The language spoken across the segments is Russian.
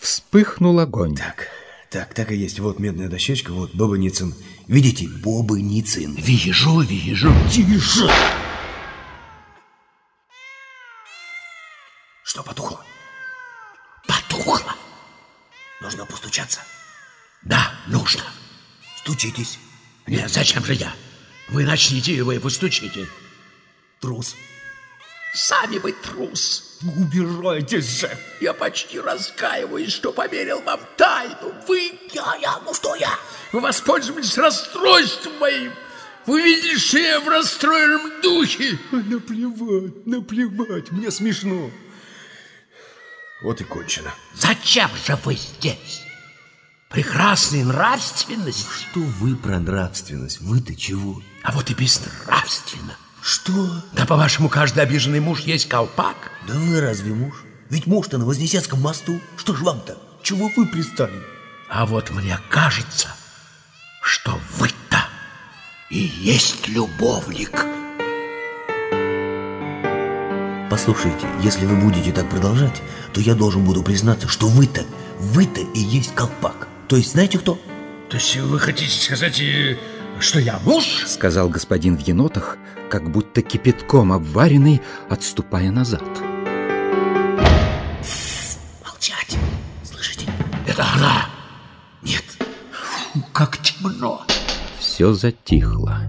вспыхнул огонь. Так, так, так и есть. Вот медная дощечка, вот Бобыницын. Видите, Бобыницын. Вижу, вижу. Тише! Что потухло? Потухло. Нужно постучаться. Да, нужно. Стучитесь. Нет, зачем же я? Вы начните, и вы постучите. Трус. Сами вы трус. Убирайтесь же. Я почти раскаиваюсь, что поверил вам тайну. Вы, я, я, ну что я? Вы воспользовались расстройством моим. Вы видели, что я в расстроенном духе. Наплевать, наплевать, мне смешно. Вот и кончено. Зачем же вы здесь? Прекрасная нравственность. Что вы про нравственность? Вы-то чего? А вот и безнравственно. Что? Да, по-вашему, каждый обиженный муж есть колпак? Да вы разве муж? Ведь муж-то на Вознесенском мосту. Что ж вам-то? Чего вы пристали? А вот мне кажется, что вы-то и есть любовник. Послушайте, если вы будете так продолжать, то я должен буду признаться, что вы-то, вы-то и есть колпак. То есть знаете кто? То есть вы хотите сказать, э, что я муж? Сказал господин в енотах, как будто кипятком обваренный, отступая назад. Молчать. Слышите? Это она. Нет. Фу, как темно. Все затихло.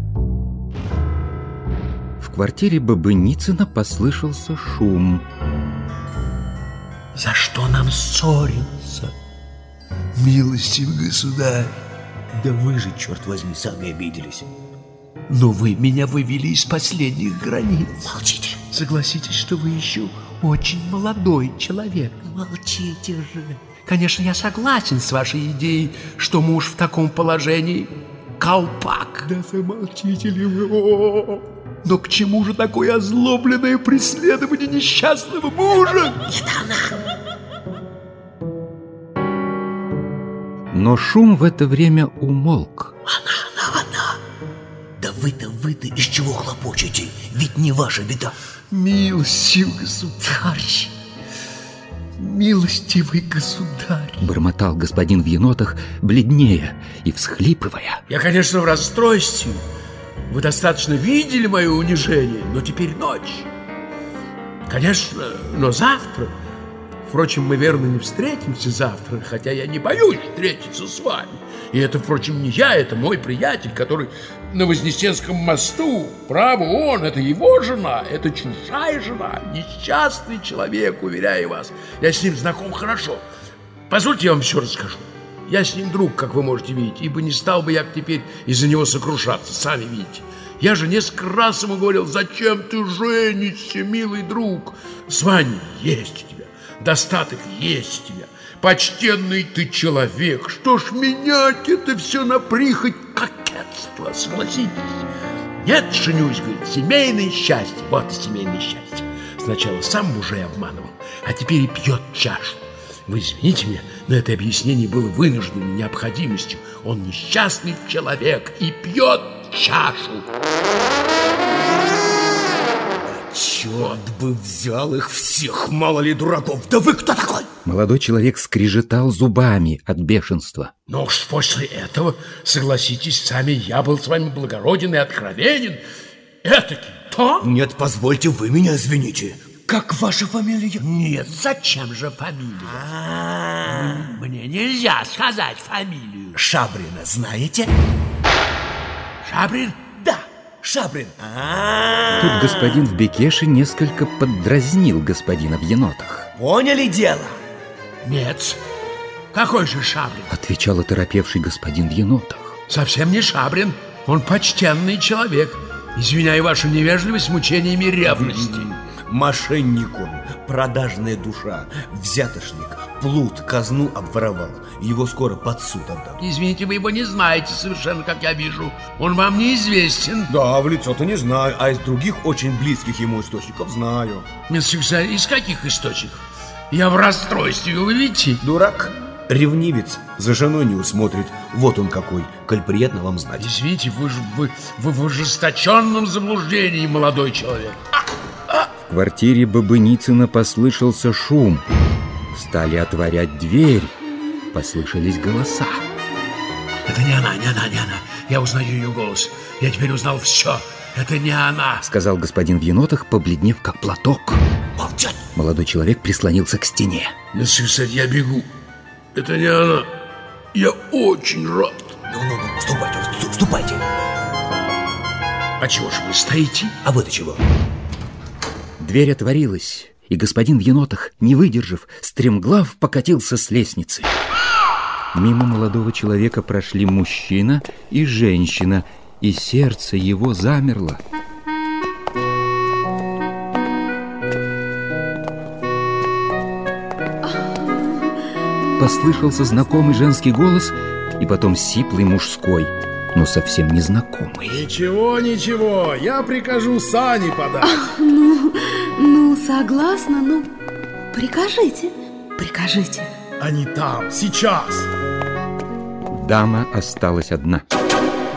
В квартире Бабыницына послышался шум. За что нам ссориться? Милостивый государь. Да вы же, черт возьми, сами обиделись. Но вы меня вывели из последних границ. Молчите. Согласитесь, что вы еще очень молодой человек. Молчите же. Конечно, я согласен с вашей идеей, что муж в таком положении колпак. Да замолчите ли вы? О, Но к чему же такое озлобленное преследование несчастного мужа? Это она. Но шум в это время умолк. Она, она, она. Да вы-то, вы-то из чего хлопочете? Ведь не ваша беда. Милостивый государь, милостивый государь. Бормотал господин в енотах, бледнее и всхлипывая. Я, конечно, в расстройстве. Вы достаточно видели мое унижение, но теперь ночь. Конечно, но завтра... Впрочем, мы верно не встретимся завтра, хотя я не боюсь встретиться с вами. И это, впрочем, не я, это мой приятель, который на Вознесенском мосту. Право, он, это его жена, это чужая жена, несчастный человек, уверяю вас. Я с ним знаком хорошо. Позвольте я вам все расскажу. Я с ним друг, как вы можете видеть, ибо не стал бы я теперь из-за него сокрушаться, сами видите. Я же несколько раз ему говорил, зачем ты женишься, милый друг? Звание есть достаток есть тебя, почтенный ты человек. Что ж менять это все на прихоть кокетства, согласитесь? Нет, женюсь, говорит, семейное счастье. Вот и семейное счастье. Сначала сам мужей обманывал, а теперь и пьет чашу. Вы извините меня, но это объяснение было вынужденной необходимостью. Он несчастный человек и пьет чашу. Черт бы взял их всех, мало ли дураков. Да вы кто такой? Молодой человек скрежетал зубами от бешенства. Но уж после этого, согласитесь сами, я был с вами благороден и откровенен. Этакий, то? Нет, позвольте, вы меня извините. Как ваша фамилия? Нет, зачем же фамилия? А, Мне нельзя сказать фамилию. Шабрина знаете? Шабрин? Да, Шабрин. А, Тут господин в Бекеше несколько поддразнил господина в енотах. поняли дело? Нет. Какой же Шабрин? Отвечал оторопевший господин в енотах. Совсем не Шабрин. Он почтенный человек. Извиняю вашу невежливость мучениями ревности. Мошенник он, продажная душа, взятошник, плут, казну обворовал. Его скоро под суд отдам. Извините, вы его не знаете совершенно, как я вижу. Он вам неизвестен. Да, в лицо-то не знаю, а из других очень близких ему источников знаю. Мистер из каких источников? Я в расстройстве, вы видите? Дурак, ревнивец, за женой не усмотрит. Вот он какой, коль приятно вам знать. Извините, вы же вы, вы в ожесточенном заблуждении, молодой человек. В квартире Бабыницына послышался шум. Стали отворять дверь. Послышались голоса. Это не она, не она, не она. Я узнаю ее голос. Я теперь узнал все. Это не она. Сказал господин в енотах, побледнев как платок. Молчать! Молодой человек прислонился к стене. Месье я бегу. Это не она. Я очень рад. Ну-ну-ну, ступайте, сту- ступайте. А чего же вы стоите? А вот и чего. Дверь отворилась, и господин в енотах, не выдержав, стремглав покатился с лестницы. Мимо молодого человека прошли мужчина и женщина, и сердце его замерло. Послышался знакомый женский голос, и потом сиплый мужской, но совсем незнакомый. Ничего, ничего, я прикажу сани подать. Ну, ну, согласна, ну, прикажите, прикажите. Они там, сейчас. Дама осталась одна.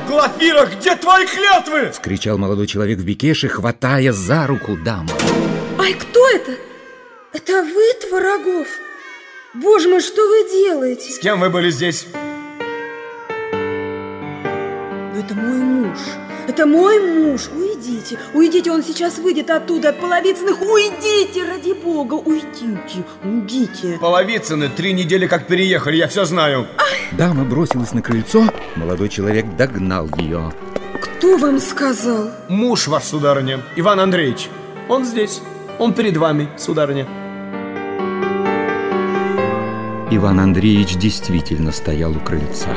Глафира, где твои клятвы? Скричал молодой человек в бекеше, хватая за руку даму. Ай, кто это? Это вы, Творогов? Боже мой, что вы делаете? С кем вы были здесь? Это мой муж. Это мой муж. Уйдите. Уйдите, он сейчас выйдет оттуда от половицыных. Уйдите, ради бога, уйдите. Уйдите. Половицыны три недели как переехали, я все знаю. Дама бросилась на крыльцо, молодой человек догнал ее. Кто вам сказал? Муж ваш, сударыня, Иван Андреевич. Он здесь. Он перед вами, сударыня. Иван Андреевич действительно стоял у крыльца.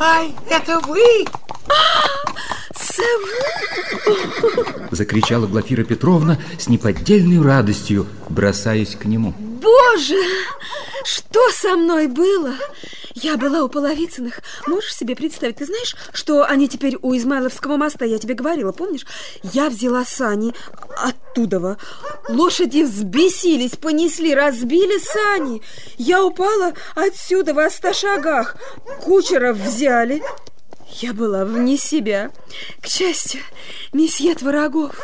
Ай, это вы? Закричала Глафира Петровна с неподдельной радостью, бросаясь к нему. Боже, что со мной было? Я была у Половицыных. Можешь себе представить? Ты знаешь, что они теперь у Измайловского моста? Я тебе говорила, помнишь? Я взяла сани оттуда. Лошади взбесились, понесли, разбили сани. Я упала отсюда в ста шагах. Кучеров взяли. Я была вне себя. К счастью, месье Творогов.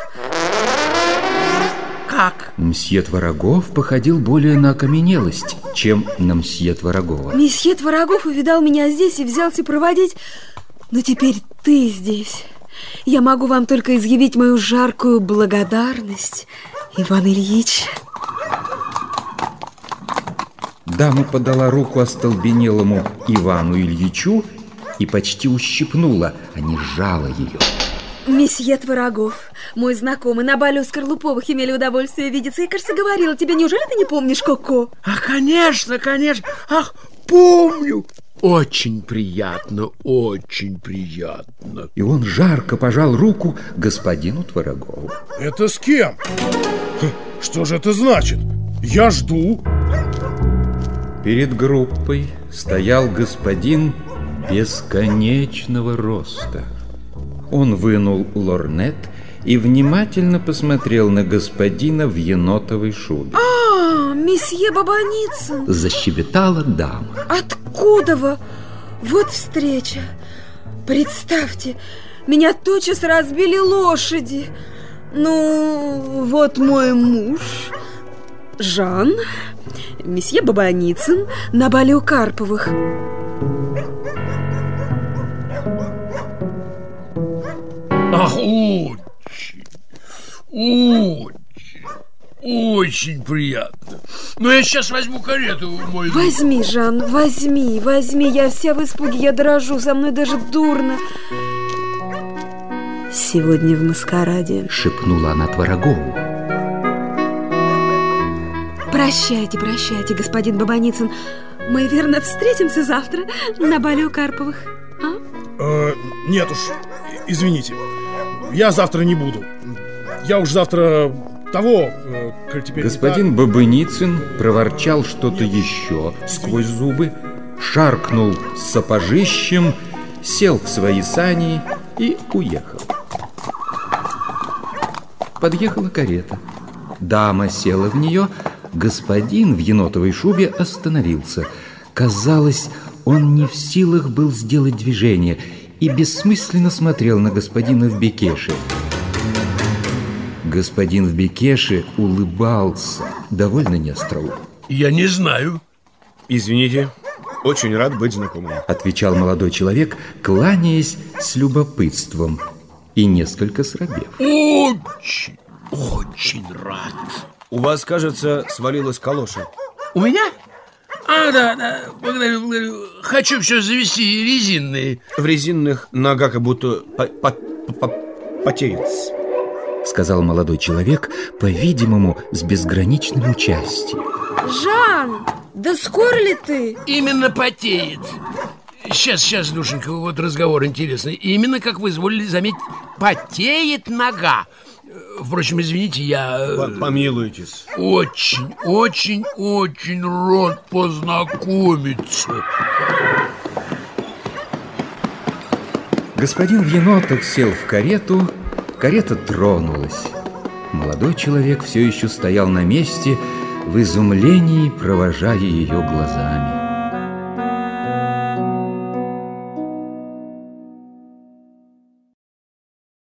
Как? Мсье Творогов походил более на окаменелость, чем на мсье Творогова. Месье Творогов увидал меня здесь и взялся проводить. Но теперь ты здесь. Я могу вам только изъявить мою жаркую благодарность, Иван Ильич. Дама подала руку остолбенелому Ивану Ильичу и почти ущипнула, а не сжала ее. Месье Творогов, мой знакомый, на бале у Скорлуповых имели удовольствие видеться. Я, кажется, говорила тебе, неужели ты не помнишь Коко? А, конечно, конечно. Ах, помню. Очень приятно, очень приятно. И он жарко пожал руку господину Творогову. Это с кем? Что же это значит? Я жду. Перед группой стоял господин бесконечного роста. Он вынул лорнет и внимательно посмотрел на господина в енотовой шубе. А, месье Бабаницын, Защебетала дама. откуда вы? Вот встреча. Представьте, меня тотчас разбили лошади. Ну, вот мой муж, Жан, месье Бабаницын на бале у Карповых. Ах, очень, очень, очень приятно. Но я сейчас возьму карету, мой друг. Возьми, Жан, возьми, возьми. Я вся в испуге, я дрожу, со мной даже дурно. Сегодня в маскараде. Шепнула она Творогову. Прощайте, прощайте, господин Бабаницын. Мы, верно, встретимся завтра на бале у Карповых. А? Э, нет уж, извините. Я завтра не буду. Я уж завтра того, э, коль теперь... Господин Бабыницын проворчал что-то еще сквозь зубы, шаркнул сапожищем, сел в свои сани и уехал. Подъехала карета. Дама села в нее, господин в енотовой шубе остановился. Казалось, он не в силах был сделать движение и бессмысленно смотрел на господина в бекеше. Господин в Бекеше улыбался, довольно неостроумно. Я не знаю. Извините, очень рад быть знакомым. Отвечал молодой человек, кланяясь с любопытством и несколько срабев. Очень, очень рад. У вас, кажется, свалилась калоша. У меня? А, да, да, благодарю, благодарю. Хочу все завести резинные. В резинных нога как будто по по по потеет. Сказал молодой человек, по-видимому, с безграничным участием. Жан, да скоро ли ты? Именно потеет. Сейчас, сейчас, душенька, вот разговор интересный. Именно, как вы изволили заметить, потеет нога. Впрочем, извините, я... По Помилуйтесь. Очень, очень, очень рад познакомиться. Господин в енотах сел в карету, карета тронулась. Молодой человек все еще стоял на месте, в изумлении провожая ее глазами.